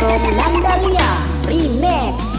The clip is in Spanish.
From Landalia Remix